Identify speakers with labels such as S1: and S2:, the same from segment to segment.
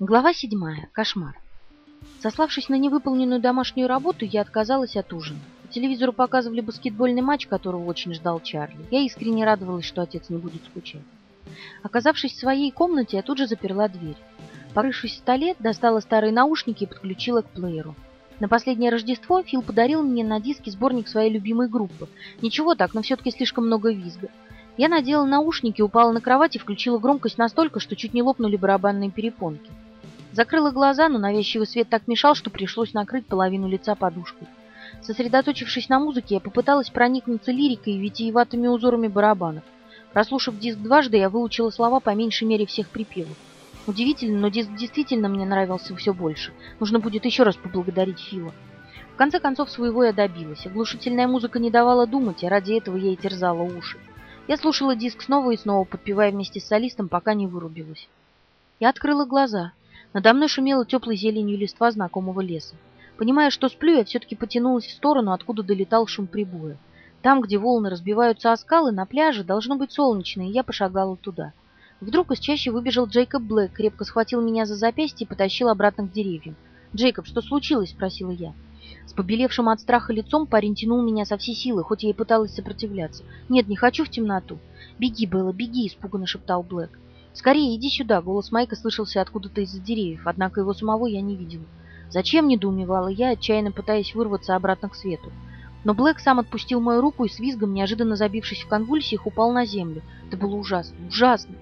S1: Глава седьмая. Кошмар. Сославшись на невыполненную домашнюю работу, я отказалась от ужина. По телевизору показывали баскетбольный матч, которого очень ждал Чарли. Я искренне радовалась, что отец не будет скучать. Оказавшись в своей комнате, я тут же заперла дверь. Порывшись в столе, достала старые наушники и подключила к плееру. На последнее Рождество Фил подарил мне на диске сборник своей любимой группы. Ничего так, но все-таки слишком много визга. Я надела наушники, упала на кровать и включила громкость настолько, что чуть не лопнули барабанные перепонки. Закрыла глаза, но навязчивый свет так мешал, что пришлось накрыть половину лица подушкой. Сосредоточившись на музыке, я попыталась проникнуться лирикой и витиеватыми узорами барабанов. Прослушав диск дважды, я выучила слова по меньшей мере всех припевов. Удивительно, но диск действительно мне нравился все больше. Нужно будет еще раз поблагодарить Фила. В конце концов, своего я добилась. Оглушительная музыка не давала думать, а ради этого я и терзала уши. Я слушала диск снова и снова, подпевая вместе с солистом, пока не вырубилась. Я открыла глаза. Надо мной шумела теплой зеленью листва знакомого леса. Понимая, что сплю, я все-таки потянулась в сторону, откуда долетал шум прибоя. Там, где волны разбиваются о скалы, на пляже, должно быть солнечно, и я пошагала туда. Вдруг из чащи выбежал Джейкоб Блэк, крепко схватил меня за запястье и потащил обратно к деревьям. «Джейкоб, что случилось?» – спросила я. С побелевшим от страха лицом парень тянул меня со всей силы, хоть я и пыталась сопротивляться. «Нет, не хочу в темноту». «Беги, Белла, беги!» – испуганно шептал Блэк. «Скорее, иди сюда!» – голос Майка слышался откуда-то из-за деревьев, однако его самого я не видела. «Зачем?» – недоумевала я, отчаянно пытаясь вырваться обратно к свету. Но Блэк сам отпустил мою руку и с визгом, неожиданно забившись в конвульсиях, упал на землю. Это было ужасно, ужасно.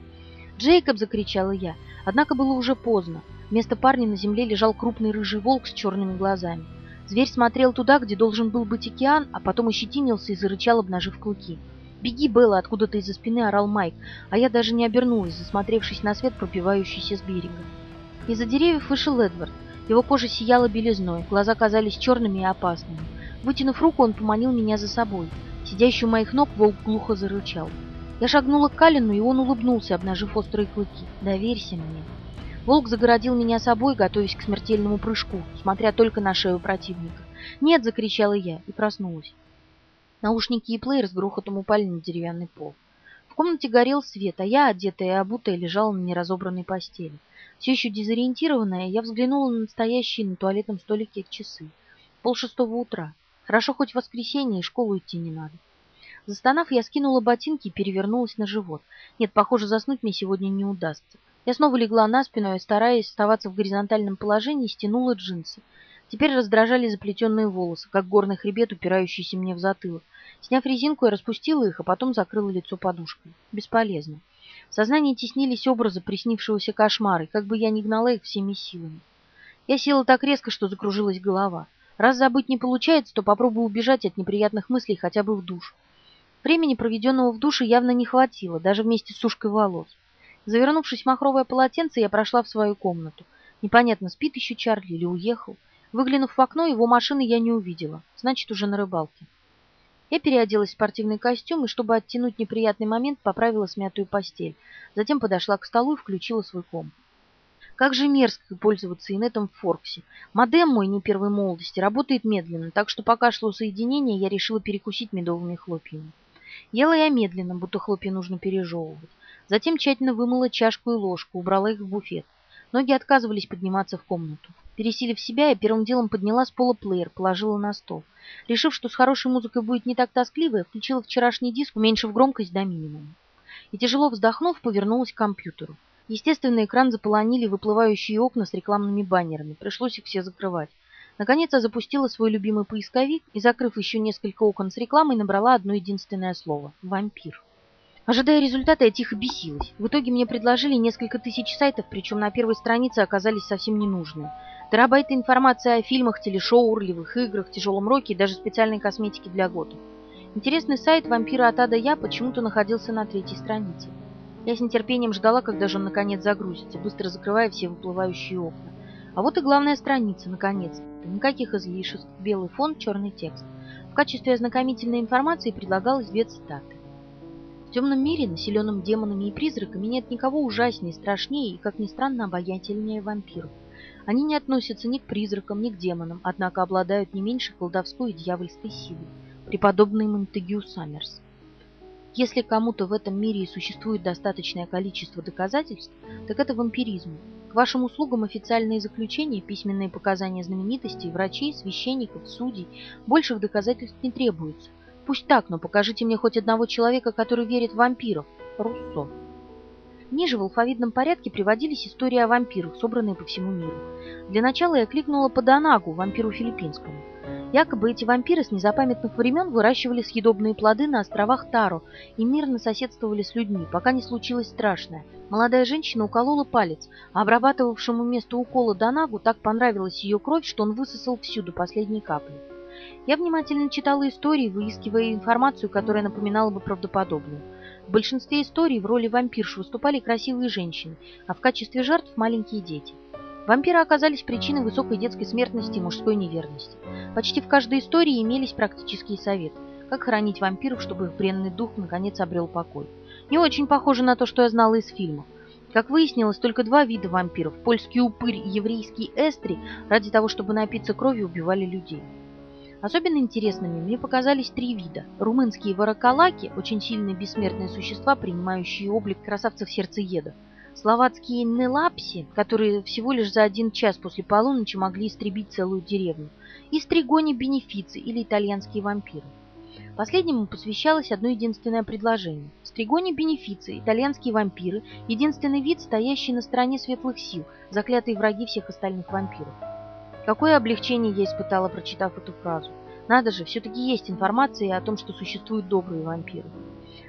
S1: «Джейкоб!» – закричала я. Однако было уже поздно. Вместо парня на земле лежал крупный рыжий волк с черными глазами. Зверь смотрел туда, где должен был быть океан, а потом ощетинился и зарычал, обнажив клыки. «Беги, Белла!» — откуда-то из-за спины орал Майк, а я даже не обернулась, засмотревшись на свет, пробивающийся с берега. Из-за деревьев вышел Эдвард. Его кожа сияла белизной, глаза казались черными и опасными. Вытянув руку, он поманил меня за собой. Сидящий у моих ног волк глухо зарычал. Я шагнула к Калину, и он улыбнулся, обнажив острые клыки. «Доверься мне». Волк загородил меня собой, готовясь к смертельному прыжку, смотря только на шею противника. «Нет!» — закричала я и проснулась. Наушники и плеер с грохотом упали на деревянный пол. В комнате горел свет, а я, одетая и обутая, лежала на неразобранной постели. Все еще дезориентированная, я взглянула на настоящие на туалетном столике часы. Пол шестого утра. Хорошо хоть воскресенье, и школу идти не надо. Застонав, я скинула ботинки и перевернулась на живот. Нет, похоже, заснуть мне сегодня не удастся. Я снова легла на спину и, стараясь оставаться в горизонтальном положении, стянула джинсы. Теперь раздражали заплетенные волосы, как горный хребет, упирающийся мне в затылок. Сняв резинку, я распустила их, а потом закрыла лицо подушкой. Бесполезно. В сознании теснились образы приснившегося кошмара, и как бы я ни гнала их всеми силами. Я села так резко, что закружилась голова. Раз забыть не получается, то попробую убежать от неприятных мыслей хотя бы в душ. Времени, проведенного в душе, явно не хватило, даже вместе с сушкой волос. Завернувшись в махровое полотенце, я прошла в свою комнату. Непонятно, спит еще Чарли или уехал. Выглянув в окно, его машины я не увидела. Значит, уже на рыбалке. Я переоделась в спортивный костюм и, чтобы оттянуть неприятный момент, поправила смятую постель. Затем подошла к столу и включила свой комп. Как же мерзко пользоваться инетом в Форксе. Модем мой не первой молодости работает медленно, так что пока шло соединение, я решила перекусить медовыми хлопьями. Ела я медленно, будто хлопья нужно пережевывать. Затем тщательно вымыла чашку и ложку, убрала их в буфет. Ноги отказывались подниматься в комнату. Пересилив себя, я первым делом подняла с пола плеер, положила на стол. Решив, что с хорошей музыкой будет не так тоскливо, я включила вчерашний диск, уменьшив громкость до минимума. И тяжело вздохнув, повернулась к компьютеру. Естественно, экран заполонили выплывающие окна с рекламными баннерами. Пришлось их все закрывать. Наконец я запустила свой любимый поисковик и, закрыв еще несколько окон с рекламой, набрала одно единственное слово – «вампир». Ожидая результата, я тихо бесилась. В итоге мне предложили несколько тысяч сайтов, причем на первой странице оказались совсем ненужные. Терабайты информации о фильмах, телешоу, урлевых играх, тяжелом роке и даже специальной косметике для готов. Интересный сайт «Вампира от Ада Я» почему-то находился на третьей странице. Я с нетерпением ждала, когда же он наконец загрузится, быстро закрывая все выплывающие окна. А вот и главная страница, наконец-то. Никаких излишеств, белый фон, черный текст. В качестве ознакомительной информации предлагалось две цитаты. В темном мире, населенном демонами и призраками, нет никого ужаснее, страшнее и, как ни странно, обаятельнее вампиров. Они не относятся ни к призракам, ни к демонам, однако обладают не меньше колдовской и дьявольской силой. Преподобный Монтегю Саммерс. Если кому-то в этом мире и существует достаточное количество доказательств, так это вампиризм. К вашим услугам официальные заключения, письменные показания знаменитостей, врачей, священников, судей. Больших доказательств не требуется. Пусть так, но покажите мне хоть одного человека, который верит в вампиров. Руссо. Ниже в алфавитном порядке приводились истории о вампирах, собранные по всему миру. Для начала я кликнула по Донагу, вампиру филиппинскому. Якобы эти вампиры с незапамятных времен выращивали съедобные плоды на островах Таро и мирно соседствовали с людьми, пока не случилось страшное. Молодая женщина уколола палец, а обрабатывавшему место укола Донагу так понравилась ее кровь, что он высосал всю до последней капли. Я внимательно читала истории, выискивая информацию, которая напоминала бы правдоподобную. В большинстве историй в роли вампирш выступали красивые женщины, а в качестве жертв маленькие дети. Вампиры оказались причиной высокой детской смертности и мужской неверности. Почти в каждой истории имелись практические советы, как хоронить вампиров, чтобы их бренный дух наконец обрел покой. Не очень похоже на то, что я знала из фильмов. Как выяснилось, только два вида вампиров – польский упырь и еврейский эстри – ради того, чтобы напиться кровью, убивали людей. Особенно интересными мне показались три вида. Румынские вороколаки – очень сильные бессмертные существа, принимающие облик красавцев-сердцеедов словацкие нелапси, которые всего лишь за один час после полуночи могли истребить целую деревню, и стригони бенефицы или итальянские вампиры. Последнему посвящалось одно единственное предложение. Стригони бенефицы, итальянские вампиры – единственный вид, стоящий на стороне светлых сил, заклятые враги всех остальных вампиров. Какое облегчение я испытала, прочитав эту фразу. Надо же, все-таки есть информация о том, что существуют добрые вампиры.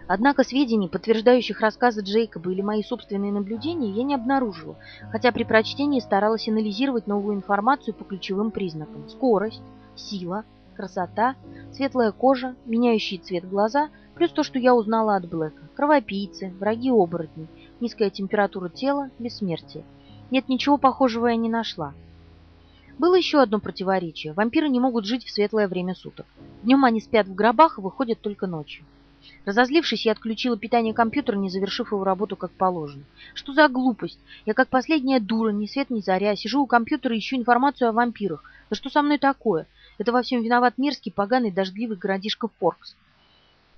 S1: Однако сведений, подтверждающих рассказы Джейкоба или мои собственные наблюдения, я не обнаружила, хотя при прочтении старалась анализировать новую информацию по ключевым признакам. Скорость, сила, красота, светлая кожа, меняющий цвет глаза, плюс то, что я узнала от Блэка. Кровопийцы, враги оборотней, низкая температура тела, бессмертие. Нет, ничего похожего я не нашла. Было еще одно противоречие. Вампиры не могут жить в светлое время суток. Днем они спят в гробах и выходят только ночью. Разозлившись, я отключила питание компьютера, не завершив его работу как положено. Что за глупость? Я как последняя дура, ни свет ни заря, сижу у компьютера и ищу информацию о вампирах. Да что со мной такое? Это во всем виноват мерзкий, поганый, дождливый городишко Форкс.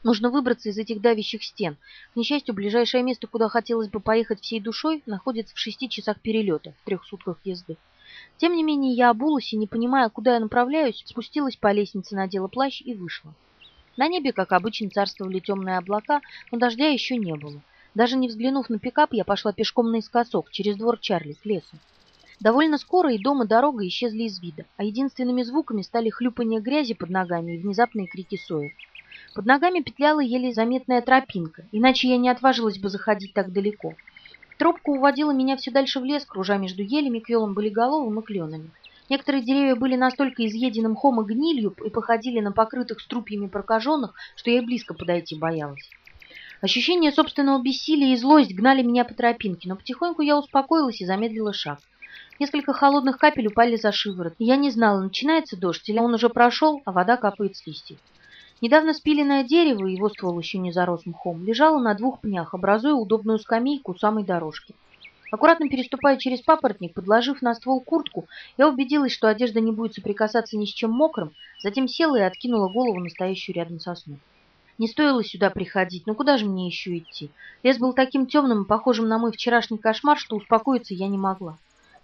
S1: Нужно выбраться из этих давящих стен. К несчастью, ближайшее место, куда хотелось бы поехать всей душой, находится в шести часах перелета, в трех сутках езды. Тем не менее, я обулась и, не понимая, куда я направляюсь, спустилась по лестнице, надела плащ и вышла. На небе, как обычно, царствовали темные облака, но дождя еще не было. Даже не взглянув на пикап, я пошла пешком наискосок, через двор Чарли, к лесу. Довольно скоро и дом, и дорога исчезли из вида, а единственными звуками стали хлюпанье грязи под ногами и внезапные крики соев. Под ногами петляла еле заметная тропинка, иначе я не отважилась бы заходить так далеко. Тропка уводила меня все дальше в лес, кружа между елями, квелом болиголовым и кленами. Некоторые деревья были настолько изъедены мхом и гнилью и походили на покрытых струпьями прокаженных, что я и близко подойти боялась. Ощущение собственного бессилия и злость гнали меня по тропинке, но потихоньку я успокоилась и замедлила шаг. Несколько холодных капель упали за шиворот, и я не знала, начинается дождь или он уже прошел, а вода капает с листьев. Недавно спиленное дерево, его ствол еще не зарос мхом, лежало на двух пнях, образуя удобную скамейку у самой дорожки. Аккуратно переступая через папоротник, подложив на ствол куртку, я убедилась, что одежда не будет соприкасаться ни с чем мокрым, затем села и откинула голову настоящую рядом сосну. Не стоило сюда приходить, но куда же мне еще идти? Лес был таким темным и похожим на мой вчерашний кошмар, что успокоиться я не могла.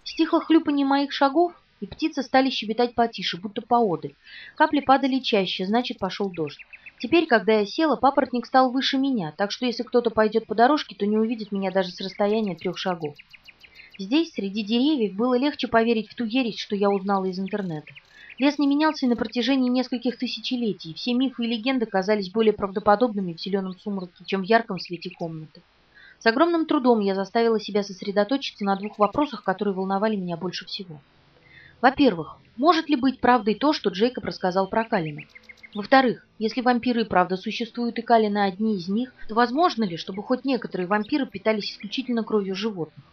S1: Стихло хлюпанье моих шагов, и птицы стали щебетать потише, будто поодаль. Капли падали чаще, значит, пошел дождь. Теперь, когда я села, папоротник стал выше меня, так что если кто-то пойдет по дорожке, то не увидит меня даже с расстояния трех шагов. Здесь, среди деревьев, было легче поверить в ту ересь, что я узнала из интернета. Лес не менялся на протяжении нескольких тысячелетий, все мифы и легенды казались более правдоподобными в зеленом сумраке, чем в ярком свете комнаты. С огромным трудом я заставила себя сосредоточиться на двух вопросах, которые волновали меня больше всего. Во-первых, может ли быть правдой то, что Джейкоб рассказал про Калина? Во-вторых, если вампиры и правда существуют и Калина одни из них, то возможно ли, чтобы хоть некоторые вампиры питались исключительно кровью животных?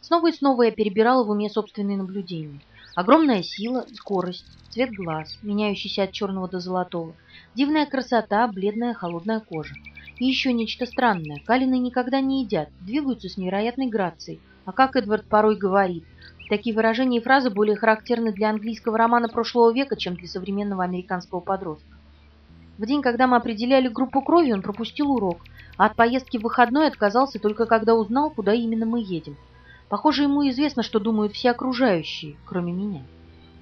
S1: Снова и снова я перебирала в уме собственные наблюдения. Огромная сила, скорость, цвет глаз, меняющийся от черного до золотого, дивная красота, бледная холодная кожа. И еще нечто странное. Калины никогда не едят, двигаются с невероятной грацией. А как Эдвард порой говорит, Такие выражения и фразы более характерны для английского романа прошлого века, чем для современного американского подростка. В день, когда мы определяли группу крови, он пропустил урок, а от поездки в выходной отказался только когда узнал, куда именно мы едем. Похоже, ему известно, что думают все окружающие, кроме меня.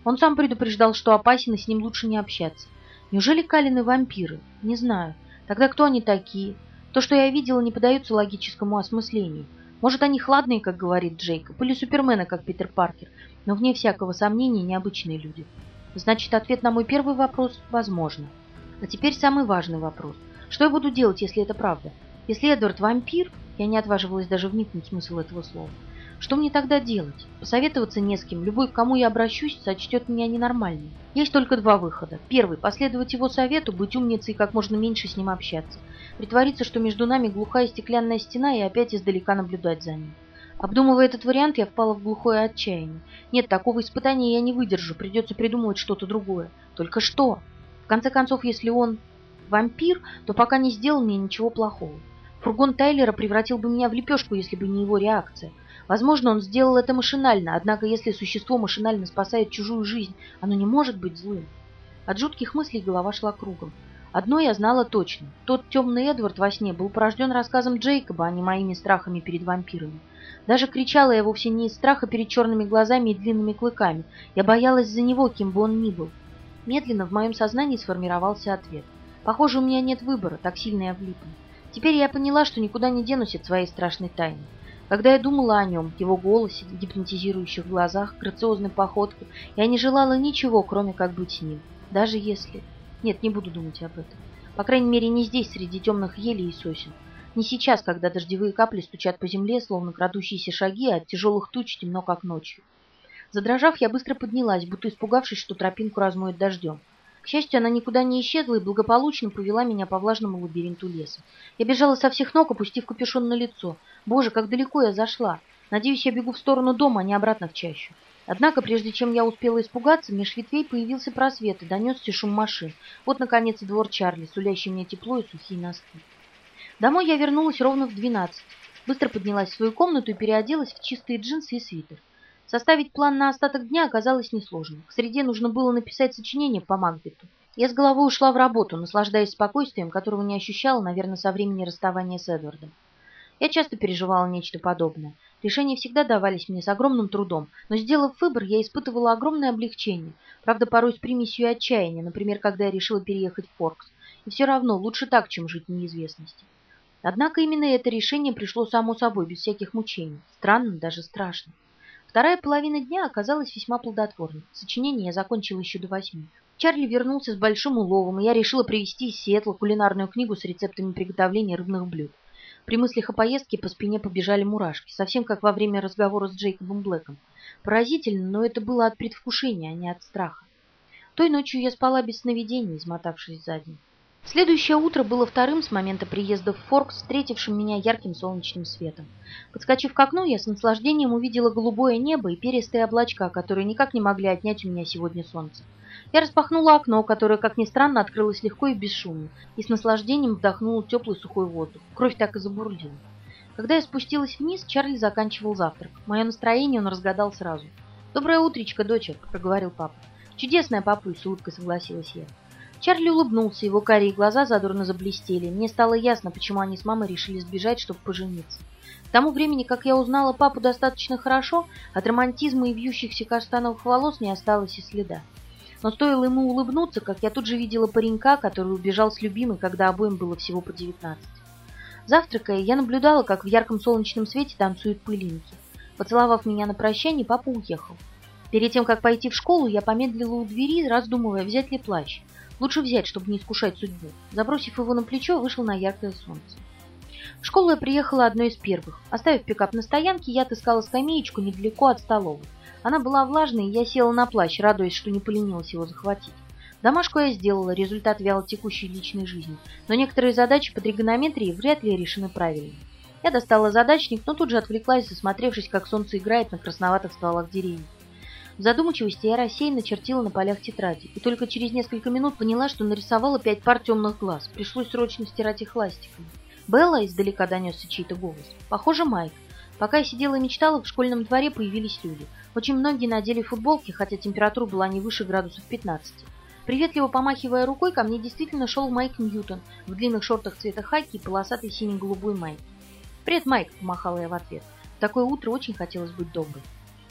S1: Он сам предупреждал, что опасен, и с ним лучше не общаться. Неужели Калины вампиры? Не знаю. Тогда кто они такие? То, что я видела, не поддается логическому осмыслению. Может, они хладные, как говорит Джейкоб, или супермены, как Питер Паркер, но вне всякого сомнения необычные люди. Значит, ответ на мой первый вопрос – возможно. А теперь самый важный вопрос. Что я буду делать, если это правда? Если Эдвард вампир, я не отваживалась даже вникнуть в смысл этого слова, что мне тогда делать? Посоветоваться не с кем. Любой, к кому я обращусь, сочтет меня ненормальной. Есть только два выхода. Первый – последовать его совету, быть умницей и как можно меньше с ним общаться. Притвориться, что между нами глухая стеклянная стена и опять издалека наблюдать за ним. Обдумывая этот вариант, я впала в глухое отчаяние. Нет, такого испытания я не выдержу, придется придумывать что-то другое. Только что? В конце концов, если он вампир, то пока не сделал мне ничего плохого. Фургон Тайлера превратил бы меня в лепешку, если бы не его реакция. Возможно, он сделал это машинально, однако если существо машинально спасает чужую жизнь, оно не может быть злым. От жутких мыслей голова шла кругом. Одно я знала точно. Тот темный Эдвард во сне был порожден рассказом Джейкоба, а не моими страхами перед вампирами. Даже кричала я вовсе не из страха перед черными глазами и длинными клыками. Я боялась за него, кем бы он ни был. Медленно в моем сознании сформировался ответ. Похоже, у меня нет выбора, так сильно я влипла. Теперь я поняла, что никуда не денусь от своей страшной тайны. Когда я думала о нем, его голосе, гипнотизирующих глазах, грациозной походке, я не желала ничего, кроме как быть с ним. Даже если... Нет, не буду думать об этом. По крайней мере, не здесь, среди темных елей и сосен. Не сейчас, когда дождевые капли стучат по земле, словно крадущиеся шаги, а от тяжелых туч темно, как ночью. Задрожав, я быстро поднялась, будто испугавшись, что тропинку размоет дождем. К счастью, она никуда не исчезла и благополучно повела меня по влажному лабиринту леса. Я бежала со всех ног, опустив капюшон на лицо. Боже, как далеко я зашла! Надеюсь, я бегу в сторону дома, а не обратно в чащу. Однако, прежде чем я успела испугаться, меж ветвей появился просвет и донесся шум машин. Вот, наконец, двор Чарли, сулящий мне тепло и сухие носки. Домой я вернулась ровно в двенадцать. Быстро поднялась в свою комнату и переоделась в чистые джинсы и свитер. Составить план на остаток дня оказалось несложно. К среде нужно было написать сочинение по Макбету. Я с головой ушла в работу, наслаждаясь спокойствием, которого не ощущала, наверное, со времени расставания с Эдвардом. Я часто переживала нечто подобное. Решения всегда давались мне с огромным трудом, но, сделав выбор, я испытывала огромное облегчение. Правда, порой с примесью отчаяния, например, когда я решила переехать в Форкс. И все равно лучше так, чем жить в неизвестности. Однако именно это решение пришло само собой, без всяких мучений. Странно, даже страшно. Вторая половина дня оказалась весьма плодотворной. Сочинение я закончила еще до восьми. Чарли вернулся с большим уловом, и я решила привезти из Сиэтла кулинарную книгу с рецептами приготовления рыбных блюд. При мыслях о поездке по спине побежали мурашки, совсем как во время разговора с Джейкобом Блэком. Поразительно, но это было от предвкушения, а не от страха. Той ночью я спала без сновидений, измотавшись за день. Следующее утро было вторым с момента приезда в Форкс, встретившим меня ярким солнечным светом. Подскочив к окну, я с наслаждением увидела голубое небо и перистые облачка, которые никак не могли отнять у меня сегодня солнце. Я распахнула окно, которое, как ни странно, открылось легко и бесшумно, и с наслаждением вдохнула теплый сухой воздух. Кровь так и забурлила. Когда я спустилась вниз, Чарли заканчивал завтрак. Мое настроение он разгадал сразу. «Доброе утречко, дочек», — проговорил папа. «Чудесная, папуль», — с улыбкой согласилась я. Чарли улыбнулся, его карие глаза задорно заблестели. Мне стало ясно, почему они с мамой решили сбежать, чтобы пожениться. К тому времени, как я узнала папу достаточно хорошо, от романтизма и вьющихся каштановых волос не осталось и следа. Но стоило ему улыбнуться, как я тут же видела паренька, который убежал с любимой, когда обоим было всего по девятнадцать. Завтракая, я наблюдала, как в ярком солнечном свете танцуют пылинки. Поцеловав меня на прощание, папа уехал. Перед тем, как пойти в школу, я помедлила у двери, раздумывая, взять ли плащ. Лучше взять, чтобы не искушать судьбу. Забросив его на плечо, вышел на яркое солнце. В школу я приехала одной из первых. Оставив пикап на стоянке, я отыскала скамеечку недалеко от столовой. Она была влажной, и я села на плащ, радуясь, что не поленилась его захватить. Домашку я сделала, результат вяло текущей личной жизни, но некоторые задачи по тригонометрии вряд ли решены правильно. Я достала задачник, но тут же отвлеклась, засмотревшись, как солнце играет на красноватых стволах деревьев. В задумчивости я рассеянно чертила на полях тетради, и только через несколько минут поняла, что нарисовала пять пар темных глаз. Пришлось срочно стирать их ластиком. «Белла!» — издалека донесся чей-то голос. «Похоже, Майк. Пока я сидела и мечтала, в школьном дворе появились люди. Очень многие надели футболки, хотя температура была не выше градусов 15. Приветливо помахивая рукой, ко мне действительно шел Майк Ньютон в длинных шортах цвета хаки и полосатой сине-голубой майке. «Привет, Майк!» — помахала я в ответ. такое утро очень хотелось быть доброй.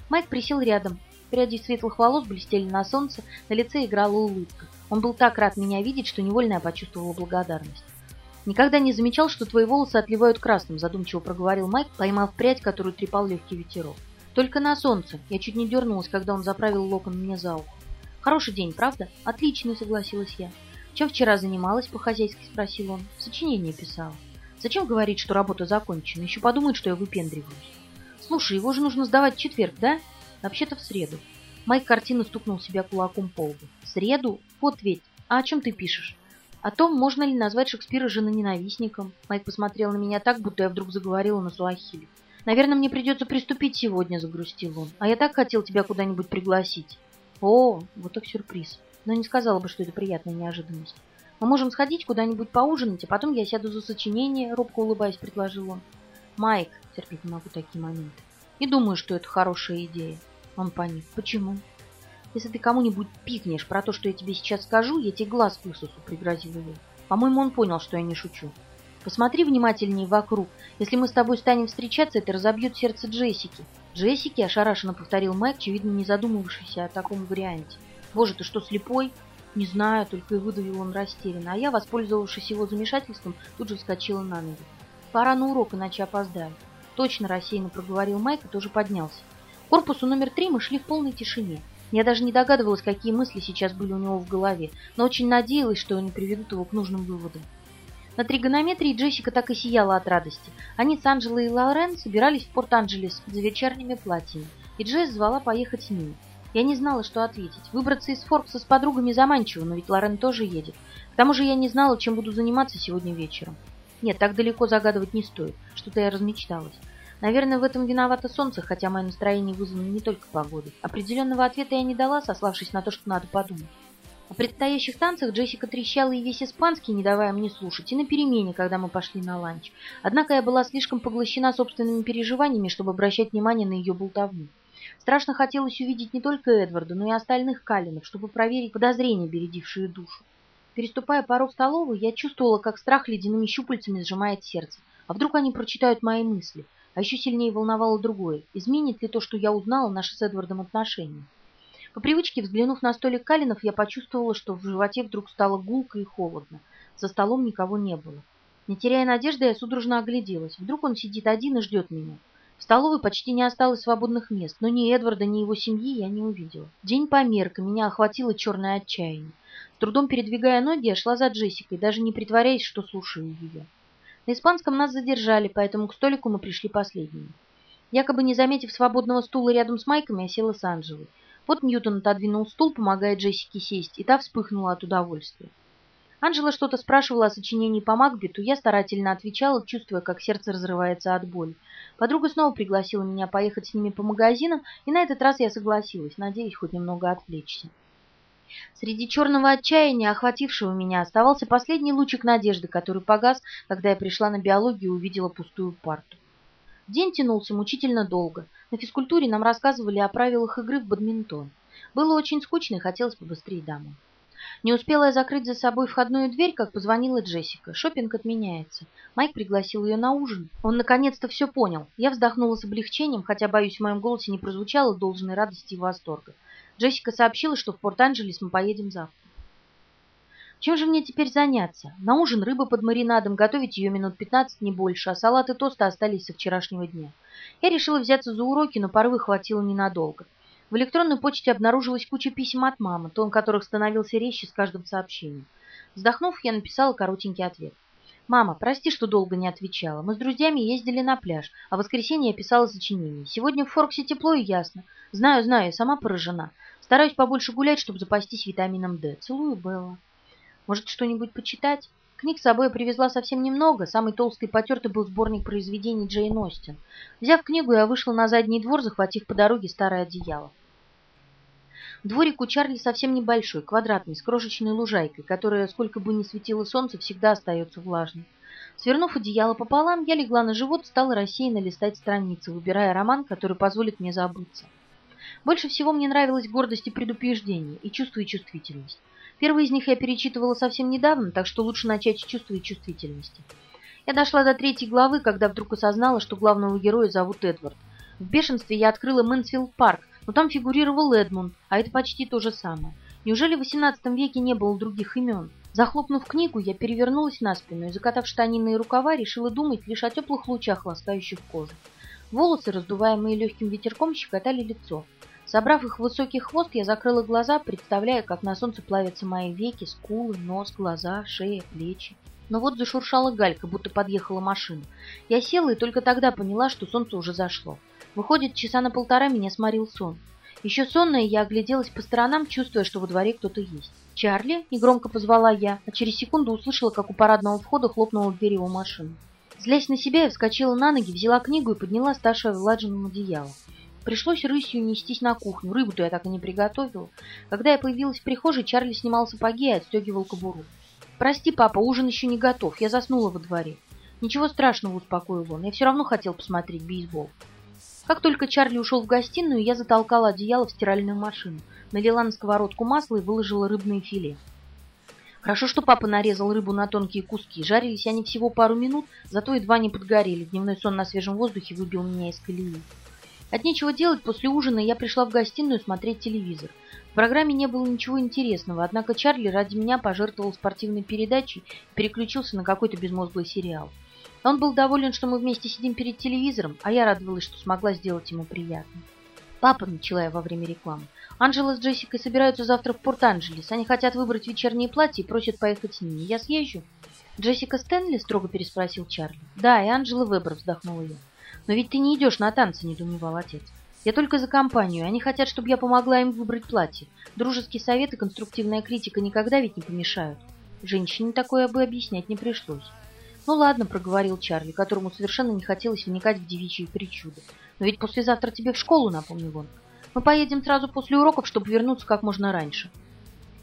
S1: Майк присел рядом. Пряди светлых волос блестели на солнце, на лице играла улыбка. Он был так рад меня видеть, что невольно я почувствовала благодарность. «Никогда не замечал, что твои волосы отливают красным», задумчиво проговорил Майк, поймав прядь, которую трепал легкий ветерок. «Только на солнце. Я чуть не дернулась, когда он заправил локон мне за ухо. Хороший день, правда? Отличный, согласилась я. Чем вчера занималась, по-хозяйски спросил он. Сочинение писала. Зачем говорить, что работа закончена? Еще подумают, что я выпендриваюсь. Слушай, его же нужно сдавать в четверг, да? Вообще-то в среду. Майк картину стукнул себя кулаком по лбу. В среду? Вот ведь. А о чем ты пишешь? О том, можно ли назвать Шекспира женоненавистником. Майк посмотрел на меня так, будто я вдруг заговорила на суахиле. «Наверное, мне придется приступить сегодня», — загрустил он. «А я так хотел тебя куда-нибудь пригласить». «О, вот так сюрприз. Но не сказала бы, что это приятная неожиданность. Мы можем сходить куда-нибудь поужинать, а потом я сяду за сочинение», — робко улыбаясь, предложил он. «Майк», — терпеть не могу такие моменты. «Не думаю, что это хорошая идея». Он паник. «Почему?» Если ты кому-нибудь пикнешь про то, что я тебе сейчас скажу, я тебе глаз высосу, — пригрозил его. По-моему, он понял, что я не шучу. Посмотри внимательнее вокруг. Если мы с тобой станем встречаться, это разобьет сердце Джессики. Джессики, ошарашенно повторил Майк, очевидно, не задумывавшийся о таком варианте. Боже, ты что, слепой? Не знаю, только и выдавил он растерянно. А я, воспользовавшись его замешательством, тут же вскочила на ноги. Пора на урок, иначе опоздаю. Точно рассеянно проговорил Майк и тоже поднялся. Корпусу номер три мы шли в полной тишине. Я даже не догадывалась, какие мысли сейчас были у него в голове, но очень надеялась, что они приведут его к нужным выводам. На тригонометрии Джессика так и сияла от радости. Они с Анджелой и Лорен собирались в Порт-Анджелес за вечерними платьями, и Джесс звала поехать с ними. Я не знала, что ответить. Выбраться из Форкса с подругами заманчиво, но ведь Лорен тоже едет. К тому же я не знала, чем буду заниматься сегодня вечером. Нет, так далеко загадывать не стоит. Что-то я размечталась. Наверное, в этом виновато солнце, хотя мое настроение вызвано не только погодой. Определенного ответа я не дала, сославшись на то, что надо подумать. О предстоящих танцах Джессика трещала и весь испанский, не давая мне слушать, и на перемене, когда мы пошли на ланч. Однако я была слишком поглощена собственными переживаниями, чтобы обращать внимание на ее болтовню. Страшно хотелось увидеть не только Эдварда, но и остальных Калинов, чтобы проверить подозрения, бередившие душу. Переступая порог столовой, я чувствовала, как страх ледяными щупальцами сжимает сердце. А вдруг они прочитают мои мысли? А еще сильнее волновало другое. Изменит ли то, что я узнала, наши с Эдвардом отношения? По привычке, взглянув на столик Калинов, я почувствовала, что в животе вдруг стало гулко и холодно. За столом никого не было. Не теряя надежды, я судорожно огляделась. Вдруг он сидит один и ждет меня. В столовой почти не осталось свободных мест, но ни Эдварда, ни его семьи я не увидела. День померк, и меня охватило черное отчаяние. С трудом передвигая ноги, я шла за Джессикой, даже не притворяясь, что слушаю ее. На испанском нас задержали, поэтому к столику мы пришли последними. Якобы не заметив свободного стула рядом с Майком, я села с Анжелой. Вот Ньютон отодвинул стул, помогая Джессике сесть, и та вспыхнула от удовольствия. Анжела что-то спрашивала о сочинении по Макбету, я старательно отвечала, чувствуя, как сердце разрывается от боли. Подруга снова пригласила меня поехать с ними по магазинам, и на этот раз я согласилась, надеясь хоть немного отвлечься. Среди черного отчаяния, охватившего меня, оставался последний лучик надежды, который погас, когда я пришла на биологию и увидела пустую парту. День тянулся мучительно долго. На физкультуре нам рассказывали о правилах игры в бадминтон. Было очень скучно и хотелось побыстрее домой. Не успела я закрыть за собой входную дверь, как позвонила Джессика. Шопинг отменяется. Майк пригласил ее на ужин. Он наконец-то все понял. Я вздохнула с облегчением, хотя, боюсь, в моем голосе не прозвучало должной радости и восторга. Джессика сообщила, что в Порт-Анджелес мы поедем завтра. Чем же мне теперь заняться? На ужин рыба под маринадом, готовить ее минут 15, не больше, а салат и тосты остались со вчерашнего дня. Я решила взяться за уроки, но порывы хватило ненадолго. В электронной почте обнаружилась куча писем от мамы, тон которых становился резче с каждым сообщением. Вздохнув, я написала коротенький ответ. «Мама, прости, что долго не отвечала. Мы с друзьями ездили на пляж, а в воскресенье я писала сочинение. Сегодня в Форксе тепло и ясно. Знаю, знаю, я сама поражена. Стараюсь побольше гулять, чтобы запастись витамином D. Целую, Белла. Может, что-нибудь почитать? Книг с собой я привезла совсем немного. Самый толстый и потертый был сборник произведений Джейн Остин. Взяв книгу, я вышла на задний двор, захватив по дороге старое одеяло. Дворик у Чарли совсем небольшой, квадратный, с крошечной лужайкой, которая, сколько бы ни светило солнце, всегда остается влажной. Свернув одеяло пополам, я легла на живот, стала рассеянно листать страницы, выбирая роман, который позволит мне забыться. Больше всего мне нравилась гордость и предупреждение, и чувство и чувствительность. Первый из них я перечитывала совсем недавно, так что лучше начать с чувства и чувствительности. Я дошла до третьей главы, когда вдруг осознала, что главного героя зовут Эдвард. В бешенстве я открыла Мэнсфилд парк, но там фигурировал Эдмунд, а это почти то же самое. Неужели в XVIII веке не было других имен? Захлопнув книгу, я перевернулась на спину и, закатав штанины и рукава, решила думать лишь о теплых лучах, ласкающих кожу. Волосы, раздуваемые легким ветерком, щекотали лицо. Собрав их в высокий хвост, я закрыла глаза, представляя, как на солнце плавятся мои веки, скулы, нос, глаза, шея, плечи. Но вот зашуршала галька, будто подъехала машина. Я села и только тогда поняла, что солнце уже зашло. Выходит, часа на полтора меня сморил сон. Еще сонная, я огляделась по сторонам, чувствуя, что во дворе кто-то есть. «Чарли?» – негромко позвала я, а через секунду услышала, как у парадного входа хлопнула дверь его машины. Злясь на себя, я вскочила на ноги, взяла книгу и подняла Сташа в одеяло. Пришлось рысью нестись на кухню. Рыбу-то я так и не приготовила. Когда я появилась в прихожей, Чарли снимал сапоги и отстегивал кобуру. «Прости, папа, ужин еще не готов. Я заснула во дворе». «Ничего страшного», — успокоил он. «Я все равно хотел посмотреть бейсбол». Как только Чарли ушел в гостиную, я затолкала одеяло в стиральную машину, налила на сковородку масла и выложила рыбное филе. Хорошо, что папа нарезал рыбу на тонкие куски. Жарились они всего пару минут, зато едва не подгорели. Дневной сон на свежем воздухе выбил меня из колеи. От нечего делать, после ужина я пришла в гостиную смотреть телевизор. В программе не было ничего интересного, однако Чарли ради меня пожертвовал спортивной передачей и переключился на какой-то безмозглый сериал. Он был доволен, что мы вместе сидим перед телевизором, а я радовалась, что смогла сделать ему приятно. «Папа», — начала я во время рекламы, — «Анжела с Джессикой собираются завтра в Порт-Анджелес. Они хотят выбрать вечерние платья и просят поехать с ними. Я съезжу». «Джессика Стэнли?» — строго переспросил Чарли. «Да, и Анжела Вебер», — вздохнула я. «Но ведь ты не идешь на танцы», — недоумевал отец. «Я только за компанию. Они хотят, чтобы я помогла им выбрать платье. Дружеский совет и конструктивная критика никогда ведь не помешают». Женщине такое бы объяснять не пришлось. «Ну ладно», — проговорил Чарли, которому совершенно не хотелось вникать в девичьи причуды. «Но ведь послезавтра тебе в школу», — напомнил он. «Мы поедем сразу после уроков, чтобы вернуться как можно раньше.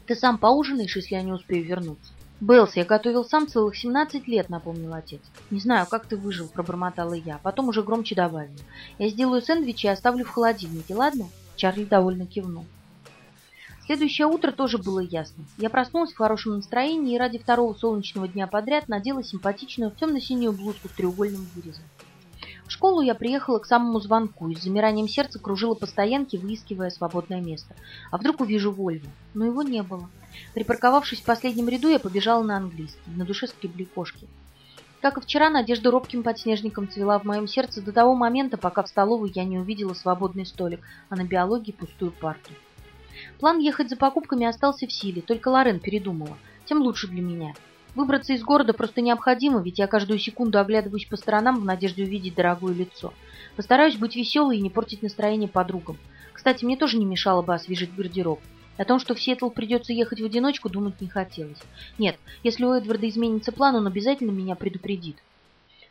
S1: Ты сам поужинаешь, если я не успею вернуться?» «Белс, я готовил сам целых семнадцать лет», — напомнил отец. «Не знаю, как ты выжил», — пробормотала я. Потом уже громче добавил. «Я сделаю сэндвичи и оставлю в холодильнике, ладно?» Чарли довольно кивнул. Следующее утро тоже было ясно. Я проснулась в хорошем настроении и ради второго солнечного дня подряд надела симпатичную темно-синюю блузку с треугольным вырезом. В школу я приехала к самому звонку и с замиранием сердца кружила по стоянке, выискивая свободное место. А вдруг увижу Вольво? Но его не было. Припарковавшись в последнем ряду, я побежала на английский. На душе скребли кошки. Как и вчера, надежда робким подснежником цвела в моем сердце до того момента, пока в столовой я не увидела свободный столик, а на биологии пустую парту. План ехать за покупками остался в силе, только Лорен передумала. Тем лучше для меня. Выбраться из города просто необходимо, ведь я каждую секунду оглядываюсь по сторонам в надежде увидеть дорогое лицо. Постараюсь быть веселой и не портить настроение подругам. Кстати, мне тоже не мешало бы освежить гардероб. О том, что в Сиэтл придется ехать в одиночку, думать не хотелось. Нет, если у Эдварда изменится план, он обязательно меня предупредит.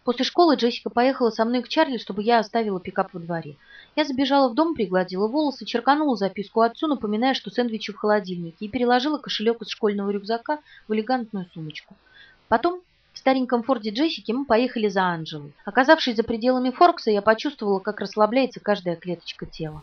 S1: После школы Джессика поехала со мной к Чарли, чтобы я оставила пикап во дворе. Я забежала в дом, пригладила волосы, черканула записку отцу, напоминая, что сэндвичи в холодильнике, и переложила кошелек из школьного рюкзака в элегантную сумочку. Потом в стареньком форде Джессики мы поехали за Анжелой. Оказавшись за пределами Форкса, я почувствовала, как расслабляется каждая клеточка тела.